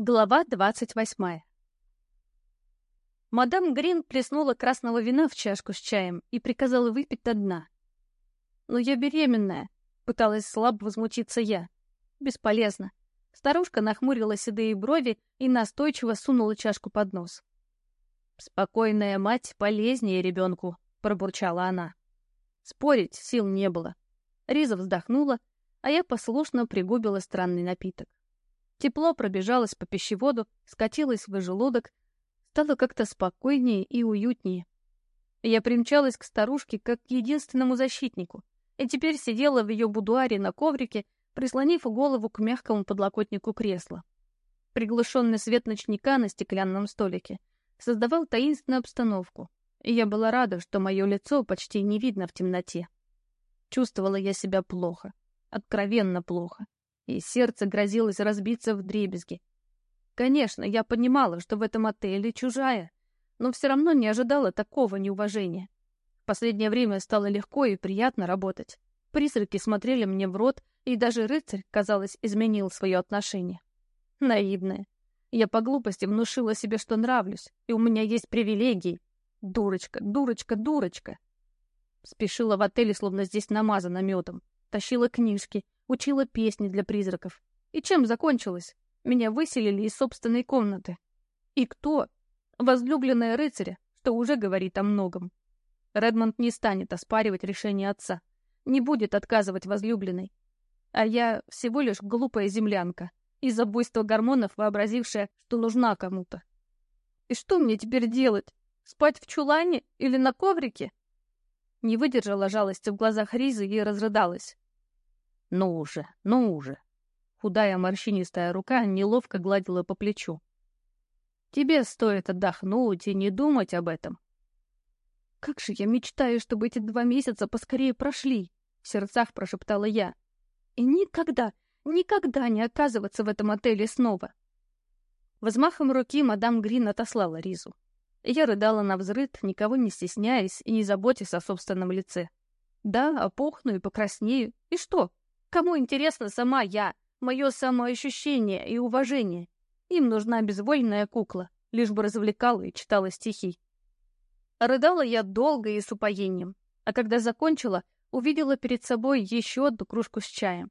Глава двадцать восьмая Мадам Грин плеснула красного вина в чашку с чаем и приказала выпить до дна. «Но я беременная», — пыталась слабо возмутиться я. «Бесполезно». Старушка нахмурила седые брови и настойчиво сунула чашку под нос. «Спокойная мать полезнее ребенку», — пробурчала она. Спорить сил не было. Риза вздохнула, а я послушно пригубила странный напиток. Тепло пробежалось по пищеводу, скатилось в желудок, стало как-то спокойнее и уютнее. Я примчалась к старушке как к единственному защитнику, и теперь сидела в ее будуаре на коврике, прислонив голову к мягкому подлокотнику кресла. Приглушенный свет ночника на стеклянном столике создавал таинственную обстановку, и я была рада, что мое лицо почти не видно в темноте. Чувствовала я себя плохо, откровенно плохо, и сердце грозилось разбиться в дребезги. Конечно, я понимала, что в этом отеле чужая, но все равно не ожидала такого неуважения. В последнее время стало легко и приятно работать. Призраки смотрели мне в рот, и даже рыцарь, казалось, изменил свое отношение. Наивная. Я по глупости внушила себе, что нравлюсь, и у меня есть привилегии. Дурочка, дурочка, дурочка. Спешила в отеле, словно здесь намазано медом. Тащила книжки, учила песни для призраков. И чем закончилось? Меня выселили из собственной комнаты. И кто? Возлюбленная рыцаря, что уже говорит о многом. Редмонд не станет оспаривать решение отца. Не будет отказывать возлюбленной. А я всего лишь глупая землянка, из-за буйства гормонов вообразившая, что нужна кому-то. И что мне теперь делать? Спать в чулане или на коврике? Не выдержала жалости в глазах Ризы и разрыдалась. «Ну уже, ну уже!» Худая морщинистая рука неловко гладила по плечу. «Тебе стоит отдохнуть и не думать об этом». «Как же я мечтаю, чтобы эти два месяца поскорее прошли!» — в сердцах прошептала я. «И никогда, никогда не оказываться в этом отеле снова!» Взмахом руки мадам Грин отослала Ризу. Я рыдала на взрыд, никого не стесняясь и не заботясь о собственном лице. Да, опухну и покраснею. И что? Кому интересна сама я? мое самоощущение и уважение. Им нужна безвольная кукла, лишь бы развлекала и читала стихи. Рыдала я долго и с упоением, а когда закончила, увидела перед собой еще одну кружку с чаем.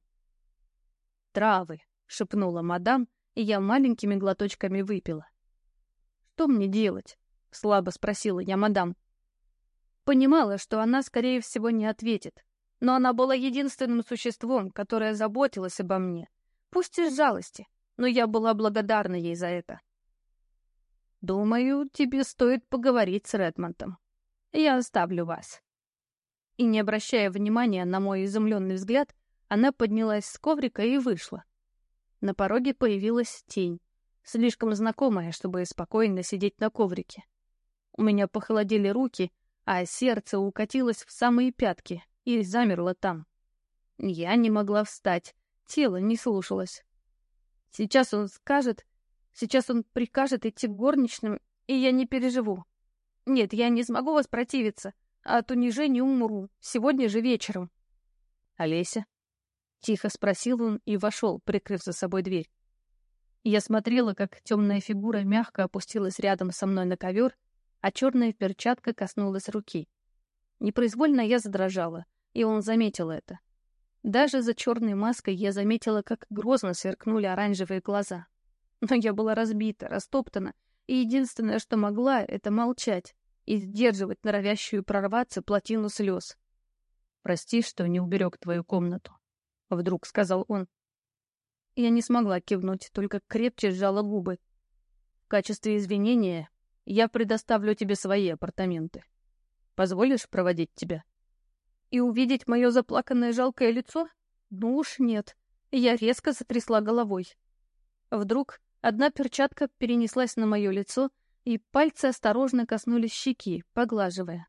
«Травы», — шепнула мадам, и я маленькими глоточками выпила. «Что мне делать?» — слабо спросила я мадам. Понимала, что она, скорее всего, не ответит, но она была единственным существом, которое заботилось обо мне, Пусть из жалости, но я была благодарна ей за это. «Думаю, тебе стоит поговорить с Редмонтом. Я оставлю вас». И, не обращая внимания на мой изумленный взгляд, она поднялась с коврика и вышла. На пороге появилась тень, слишком знакомая, чтобы спокойно сидеть на коврике. У меня похолодели руки, а сердце укатилось в самые пятки и замерло там. Я не могла встать, Тело не слушалось. Сейчас он скажет, сейчас он прикажет идти к горничным, и я не переживу. Нет, я не смогу воспротивиться, а от унижения умру, сегодня же вечером. «Олеся?» — тихо спросил он и вошел, прикрыв за собой дверь. Я смотрела, как темная фигура мягко опустилась рядом со мной на ковер, а черная перчатка коснулась руки. Непроизвольно я задрожала, и он заметил это. Даже за черной маской я заметила, как грозно сверкнули оранжевые глаза. Но я была разбита, растоптана, и единственное, что могла, — это молчать и сдерживать норовящую прорваться плотину слез. «Прости, что не уберег твою комнату», — вдруг сказал он. Я не смогла кивнуть, только крепче сжала губы. «В качестве извинения я предоставлю тебе свои апартаменты. Позволишь проводить тебя?» И увидеть мое заплаканное жалкое лицо? Ну уж нет. Я резко затрясла головой. Вдруг одна перчатка перенеслась на мое лицо, и пальцы осторожно коснулись щеки, поглаживая.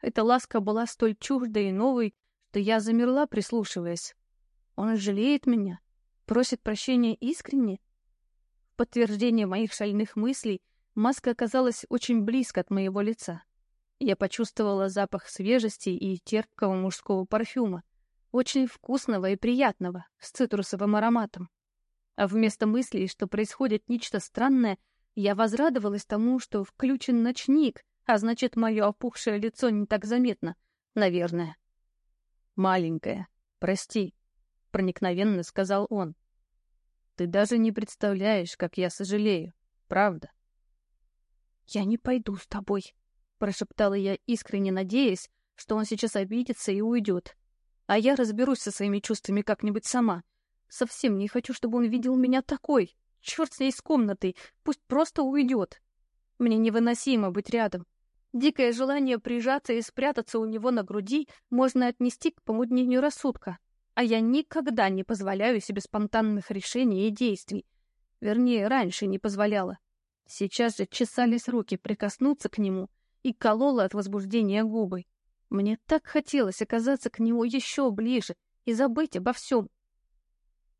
Эта ласка была столь чуждой и новой, что я замерла, прислушиваясь. Он жалеет меня? Просит прощения искренне? В подтверждение моих шальных мыслей маска оказалась очень близко от моего лица. Я почувствовала запах свежести и терпкого мужского парфюма, очень вкусного и приятного, с цитрусовым ароматом. А вместо мыслей, что происходит нечто странное, я возрадовалась тому, что включен ночник, а значит, мое опухшее лицо не так заметно, наверное. «Маленькая, прости», — проникновенно сказал он. «Ты даже не представляешь, как я сожалею, правда?» «Я не пойду с тобой», — прошептала я, искренне надеясь, что он сейчас обидится и уйдет. А я разберусь со своими чувствами как-нибудь сама. Совсем не хочу, чтобы он видел меня такой. Черт с ней с комнатой, пусть просто уйдет. Мне невыносимо быть рядом. Дикое желание прижаться и спрятаться у него на груди можно отнести к помутнению рассудка. А я никогда не позволяю себе спонтанных решений и действий. Вернее, раньше не позволяла. Сейчас же чесались руки прикоснуться к нему и колола от возбуждения губы. Мне так хотелось оказаться к нему еще ближе и забыть обо всем.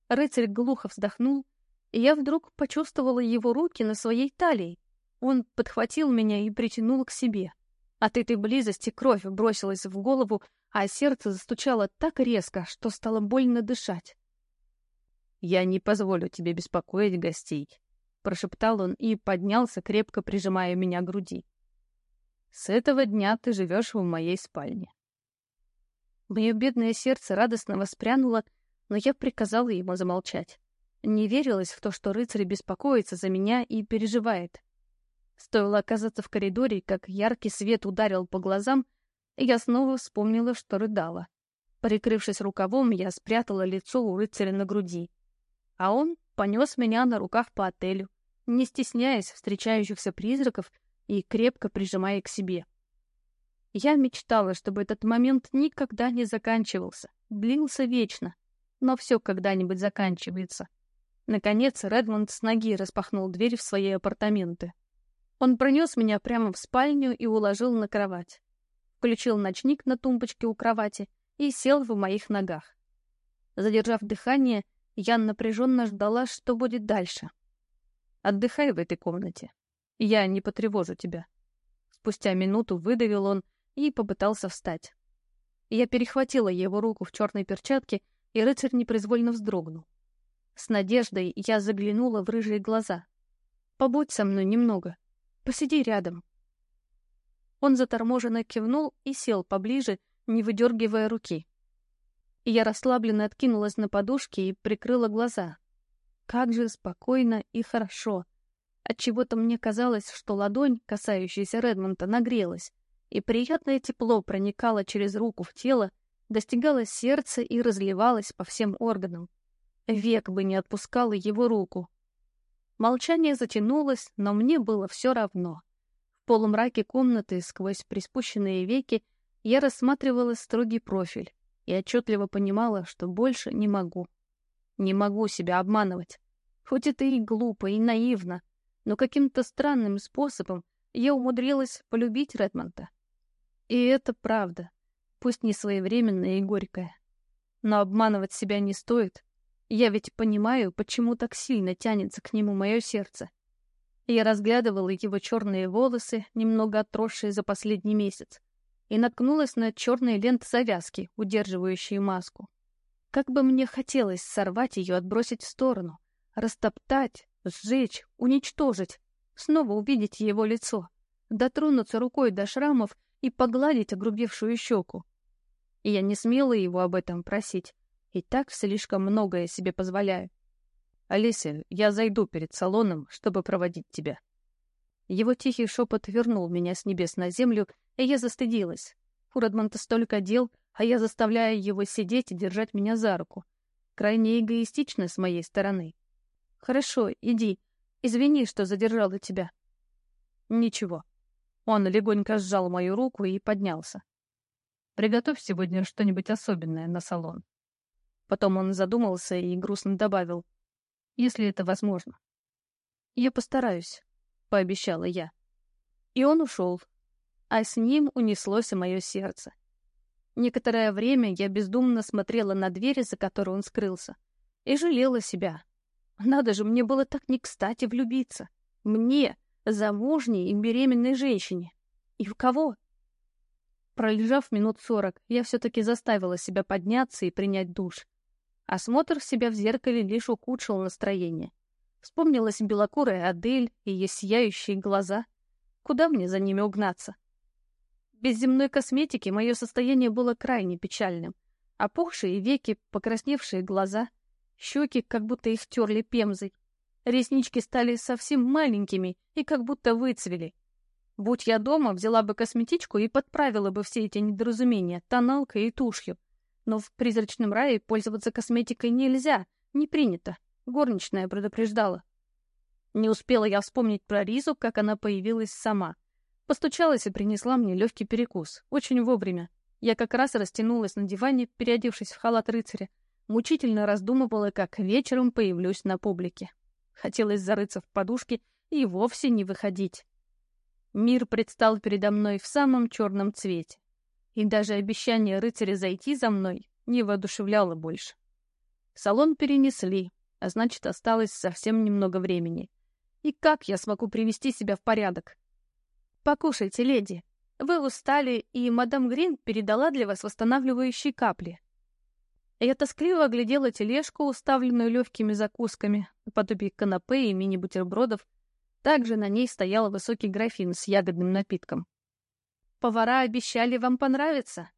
Рыцарь глухо вздохнул, и я вдруг почувствовала его руки на своей талии. Он подхватил меня и притянул к себе. От этой близости кровь бросилась в голову, а сердце застучало так резко, что стало больно дышать. «Я не позволю тебе беспокоить гостей», — прошептал он и поднялся, крепко прижимая меня к груди. «С этого дня ты живешь в моей спальне». Мое бедное сердце радостно воспрянуло, но я приказала ему замолчать. Не верилось в то, что рыцарь беспокоится за меня и переживает. Стоило оказаться в коридоре, как яркий свет ударил по глазам, и я снова вспомнила, что рыдала. Прикрывшись рукавом, я спрятала лицо у рыцаря на груди. А он понес меня на руках по отелю, не стесняясь встречающихся призраков и крепко прижимая к себе. Я мечтала, чтобы этот момент никогда не заканчивался, длился вечно, но все когда-нибудь заканчивается. Наконец Редмонд с ноги распахнул дверь в свои апартаменты. Он пронес меня прямо в спальню и уложил на кровать. Включил ночник на тумбочке у кровати и сел в моих ногах. Задержав дыхание, я напряженно ждала, что будет дальше. «Отдыхай в этой комнате. Я не потревожу тебя». Спустя минуту выдавил он и попытался встать. Я перехватила его руку в черной перчатке, и рыцарь непроизвольно вздрогнул. С надеждой я заглянула в рыжие глаза. «Побудь со мной немного. Посиди рядом». Он заторможенно кивнул и сел поближе, не выдергивая руки. Я расслабленно откинулась на подушке и прикрыла глаза. Как же спокойно и хорошо. Отчего-то мне казалось, что ладонь, касающаяся Редмонта, нагрелась, и приятное тепло проникало через руку в тело, достигало сердца и разливалось по всем органам. Век бы не отпускала его руку. Молчание затянулось, но мне было все равно. В полумраке комнаты, сквозь приспущенные веки, я рассматривала строгий профиль и отчетливо понимала, что больше не могу. Не могу себя обманывать. Хоть это и глупо, и наивно, но каким-то странным способом я умудрилась полюбить Редмонта. И это правда, пусть не своевременная и горькая. Но обманывать себя не стоит. Я ведь понимаю, почему так сильно тянется к нему мое сердце. Я разглядывала его черные волосы, немного отросшие за последний месяц, и наткнулась на черные ленты завязки, удерживающие маску. Как бы мне хотелось сорвать ее, отбросить в сторону, растоптать, сжечь, уничтожить, снова увидеть его лицо, дотронуться рукой до шрамов и погладить огрубевшую щеку. И я не смела его об этом просить, и так слишком многое себе позволяю. Алисия, я зайду перед салоном, чтобы проводить тебя. Его тихий шепот вернул меня с небес на землю, и я застыдилась. У Редмонта столько дел, а я заставляю его сидеть и держать меня за руку. Крайне эгоистично с моей стороны. Хорошо, иди. Извини, что задержала тебя. Ничего. Он легонько сжал мою руку и поднялся. Приготовь сегодня что-нибудь особенное на салон. Потом он задумался и грустно добавил, если это возможно. Я постараюсь. — пообещала я. И он ушел, а с ним унеслось и мое сердце. Некоторое время я бездумно смотрела на двери, за которой он скрылся, и жалела себя. Надо же, мне было так не кстати влюбиться. Мне, замужней и беременной женщине. И в кого? Пролежав минут сорок, я все-таки заставила себя подняться и принять душ. Осмотр себя в зеркале лишь ухудшил настроение. Вспомнилась белокурая Адель и ее сияющие глаза. Куда мне за ними угнаться? Без земной косметики мое состояние было крайне печальным. Опухшие веки, покрасневшие глаза, щеки, как будто их терли пемзой. Реснички стали совсем маленькими и как будто выцвели. Будь я дома, взяла бы косметичку и подправила бы все эти недоразумения тоналкой и тушью. Но в призрачном рае пользоваться косметикой нельзя, не принято. Горничная предупреждала. Не успела я вспомнить про Ризу, как она появилась сама. Постучалась и принесла мне легкий перекус. Очень вовремя. Я как раз растянулась на диване, переодевшись в халат рыцаря. Мучительно раздумывала, как вечером появлюсь на публике. Хотелось зарыться в подушке и вовсе не выходить. Мир предстал передо мной в самом черном цвете. И даже обещание рыцаря зайти за мной не воодушевляло больше. Салон перенесли, а значит, осталось совсем немного времени. И как я смогу привести себя в порядок? Покушайте, леди. Вы устали, и мадам Грин передала для вас восстанавливающие капли. Я тоскливо оглядела тележку, уставленную легкими закусками, наподобие канапе и мини-бутербродов. Также на ней стоял высокий графин с ягодным напитком. «Повара обещали вам понравиться».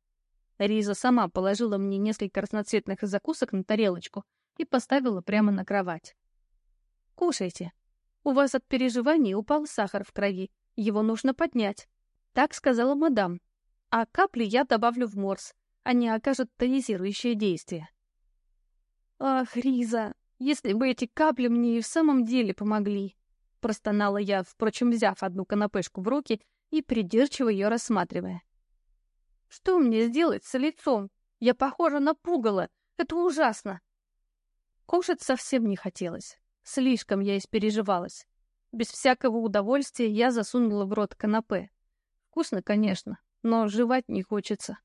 Риза сама положила мне несколько разноцветных закусок на тарелочку — и поставила прямо на кровать. «Кушайте. У вас от переживаний упал сахар в крови. Его нужно поднять», — так сказала мадам. «А капли я добавлю в морс. Они окажут тонизирующее действие». «Ах, Риза, если бы эти капли мне и в самом деле помогли!» Простонала я, впрочем, взяв одну канапешку в руки и придирчиво ее рассматривая. «Что мне сделать с лицом? Я похожа на пугало. Это ужасно!» Кушать совсем не хотелось. Слишком я испереживалась. Без всякого удовольствия я засунула в рот канапе. Вкусно, конечно, но жевать не хочется.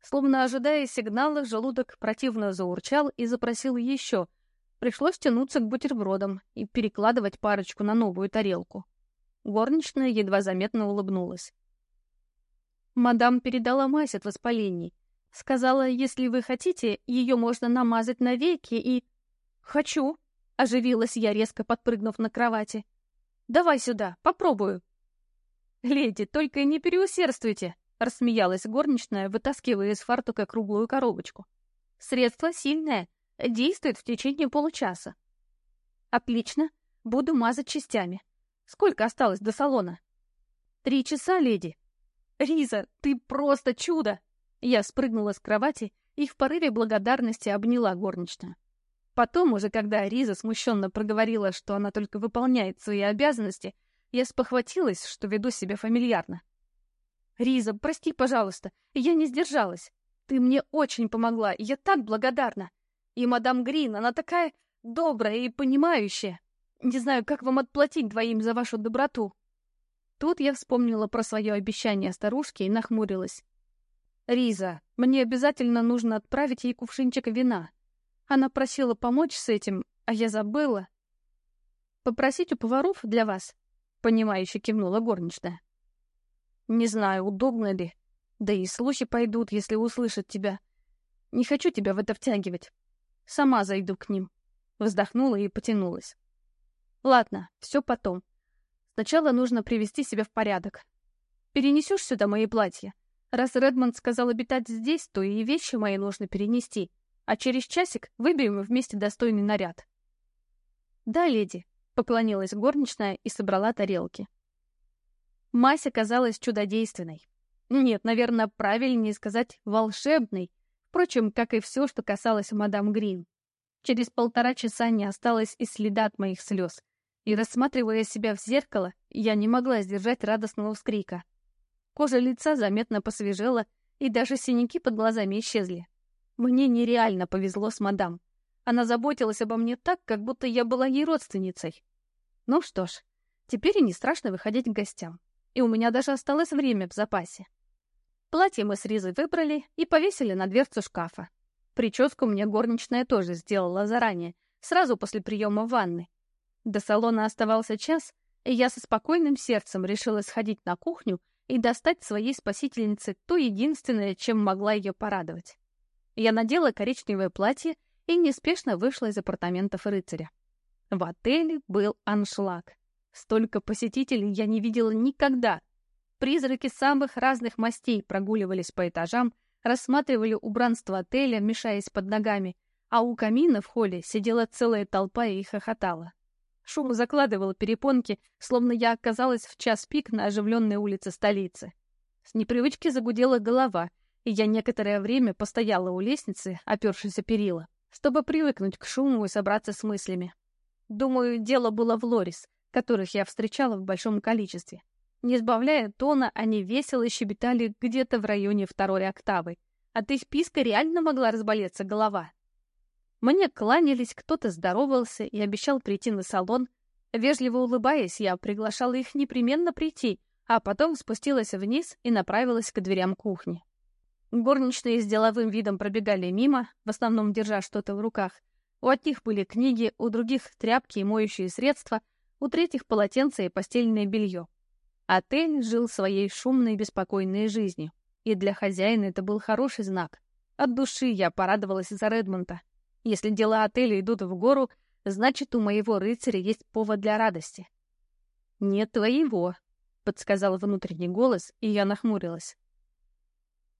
Словно ожидая сигнала, желудок противно заурчал и запросил еще. Пришлось тянуться к бутербродам и перекладывать парочку на новую тарелку. Горничная едва заметно улыбнулась. Мадам передала мазь от воспалений. Сказала, если вы хотите, ее можно намазать на веки и... Хочу, оживилась я, резко подпрыгнув на кровати. Давай сюда, попробую. Леди, только не переусердствуйте, рассмеялась горничная, вытаскивая из фартука круглую коробочку. Средство сильное, действует в течение получаса. Отлично, буду мазать частями. Сколько осталось до салона? Три часа, леди. Риза, ты просто чудо! Я спрыгнула с кровати и в порыве благодарности обняла горничную. Потом, уже когда Риза смущенно проговорила, что она только выполняет свои обязанности, я спохватилась, что веду себя фамильярно. «Риза, прости, пожалуйста, я не сдержалась. Ты мне очень помогла, я так благодарна. И мадам Грин, она такая добрая и понимающая. Не знаю, как вам отплатить двоим за вашу доброту». Тут я вспомнила про свое обещание старушке и нахмурилась. «Риза, мне обязательно нужно отправить ей кувшинчик вина. Она просила помочь с этим, а я забыла». «Попросить у поваров для вас?» — понимающе кивнула горничная. «Не знаю, удобно ли. Да и слухи пойдут, если услышат тебя. Не хочу тебя в это втягивать. Сама зайду к ним». Вздохнула и потянулась. «Ладно, все потом. Сначала нужно привести себя в порядок. Перенесешь сюда мои платья? Раз Редмонд сказал обитать здесь, то и вещи мои нужно перенести, а через часик выберем вместе достойный наряд. «Да, леди», — поклонилась горничная и собрала тарелки. Мась оказалась чудодейственной. Нет, наверное, правильнее сказать «волшебной», впрочем, как и все, что касалось мадам Грин. Через полтора часа не осталось и следа от моих слез, и, рассматривая себя в зеркало, я не могла сдержать радостного вскрика. Кожа лица заметно посвежела, и даже синяки под глазами исчезли. Мне нереально повезло с мадам. Она заботилась обо мне так, как будто я была ей родственницей. Ну что ж, теперь и не страшно выходить к гостям. И у меня даже осталось время в запасе. Платье мы с Ризой выбрали и повесили на дверцу шкафа. Прическу мне горничная тоже сделала заранее, сразу после приема ванны. До салона оставался час, и я со спокойным сердцем решила сходить на кухню и достать своей спасительнице то единственное, чем могла ее порадовать. Я надела коричневое платье и неспешно вышла из апартаментов рыцаря. В отеле был аншлаг. Столько посетителей я не видела никогда. Призраки самых разных мастей прогуливались по этажам, рассматривали убранство отеля, мешаясь под ногами, а у камина в холле сидела целая толпа и хохотала. Шум закладывал перепонки, словно я оказалась в час пик на оживленной улице столицы. С непривычки загудела голова, и я некоторое время постояла у лестницы, опершись о перила, чтобы привыкнуть к шуму и собраться с мыслями. Думаю, дело было в Лорис, которых я встречала в большом количестве. Не сбавляя тона, они весело щебетали где-то в районе второй октавы. От их писка реально могла разболеться голова. Мне кланялись, кто-то здоровался и обещал прийти на салон. Вежливо улыбаясь, я приглашала их непременно прийти, а потом спустилась вниз и направилась к дверям кухни. Горничные с деловым видом пробегали мимо, в основном держа что-то в руках. У одних были книги, у других — тряпки и моющие средства, у третьих — полотенца и постельное белье. Отель жил своей шумной, беспокойной жизнью, и для хозяина это был хороший знак. От души я порадовалась за Редмонта. Если дела отеля идут в гору, значит, у моего рыцаря есть повод для радости. «Нет твоего», — подсказал внутренний голос, и я нахмурилась.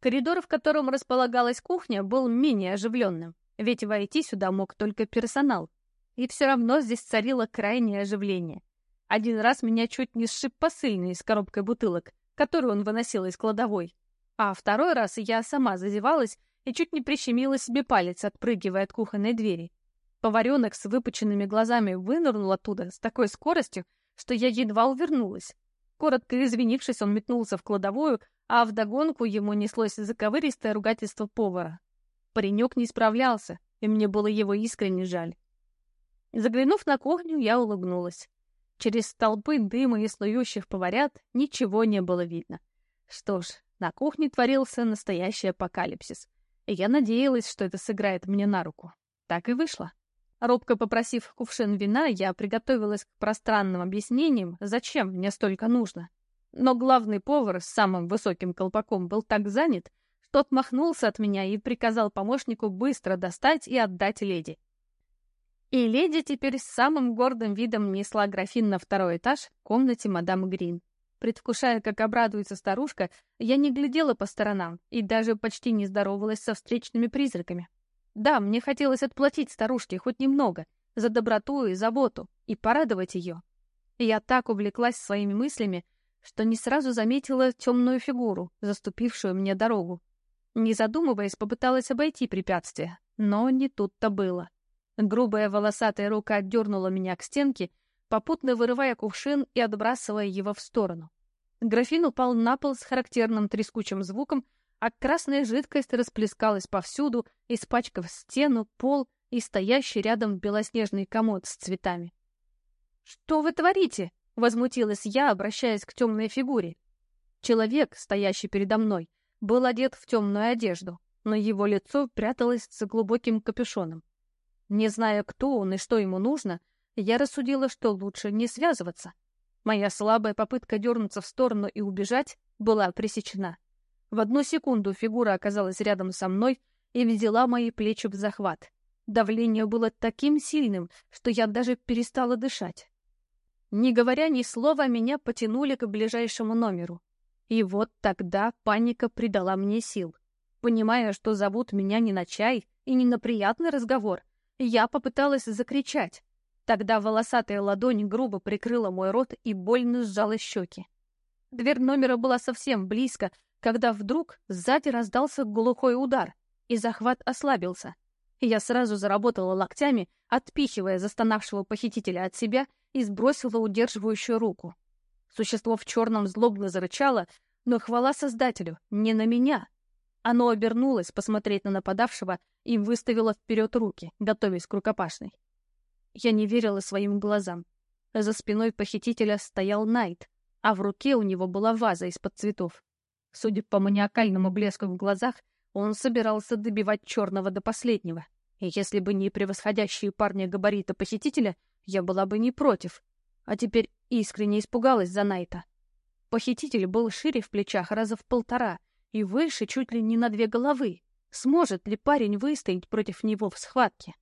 Коридор, в котором располагалась кухня, был менее оживленным, ведь войти сюда мог только персонал. И все равно здесь царило крайнее оживление. Один раз меня чуть не сшиб посыльный с коробкой бутылок, которую он выносил из кладовой. А второй раз я сама зазевалась и чуть не прищемила себе палец, отпрыгивая от кухонной двери. Поваренок с выпученными глазами вынырнул оттуда с такой скоростью, что я едва увернулась. Коротко извинившись, он метнулся в кладовую, а вдогонку ему неслось заковыристое ругательство повара. Паренек не справлялся, и мне было его искренне жаль. Заглянув на кухню, я улыбнулась. Через столбы дыма и снующих поварят ничего не было видно. Что ж, на кухне творился настоящий апокалипсис. И я надеялась, что это сыграет мне на руку. Так и вышло. Робко попросив кувшин вина, я приготовилась к пространным объяснениям, зачем мне столько нужно. Но главный повар с самым высоким колпаком был так занят, что отмахнулся от меня и приказал помощнику быстро достать и отдать леди. И леди теперь с самым гордым видом несла графин на второй этаж в комнате мадам Грин. Предвкушая, как обрадуется старушка, я не глядела по сторонам и даже почти не здоровалась со встречными призраками. Да, мне хотелось отплатить старушке хоть немного, за доброту и заботу, и порадовать ее. Я так увлеклась своими мыслями, что не сразу заметила темную фигуру, заступившую мне дорогу. Не задумываясь, попыталась обойти препятствие, но не тут-то было. Грубая волосатая рука отдернула меня к стенке, попутно вырывая кувшин и отбрасывая его в сторону. Графин упал на пол с характерным трескучим звуком, а красная жидкость расплескалась повсюду, испачкав стену, пол и стоящий рядом белоснежный комод с цветами. «Что вы творите?» Возмутилась я, обращаясь к темной фигуре. Человек, стоящий передо мной, был одет в темную одежду, но его лицо пряталось за глубоким капюшоном. Не зная, кто он и что ему нужно, я рассудила, что лучше не связываться. Моя слабая попытка дернуться в сторону и убежать была пресечена. В одну секунду фигура оказалась рядом со мной и взяла мои плечи в захват. Давление было таким сильным, что я даже перестала дышать. Не говоря ни слова, меня потянули к ближайшему номеру. И вот тогда паника придала мне сил. Понимая, что зовут меня не на чай и не на приятный разговор, я попыталась закричать. Тогда волосатая ладонь грубо прикрыла мой рот и больно сжала щеки. Дверь номера была совсем близко, когда вдруг сзади раздался глухой удар, и захват ослабился. Я сразу заработала локтями, отпихивая застонавшего похитителя от себя и сбросила удерживающую руку. Существо в черном злобно зарычало, но хвала Создателю, не на меня. Оно обернулось посмотреть на нападавшего и выставило вперед руки, готовясь к рукопашной. Я не верила своим глазам. За спиной похитителя стоял Найт, а в руке у него была ваза из-под цветов. Судя по маниакальному блеску в глазах, он собирался добивать черного до последнего. И если бы не превосходящие парня габарита похитителя, я была бы не против. А теперь искренне испугалась за Найта. Похититель был шире в плечах раза в полтора и выше чуть ли не на две головы. Сможет ли парень выстоять против него в схватке?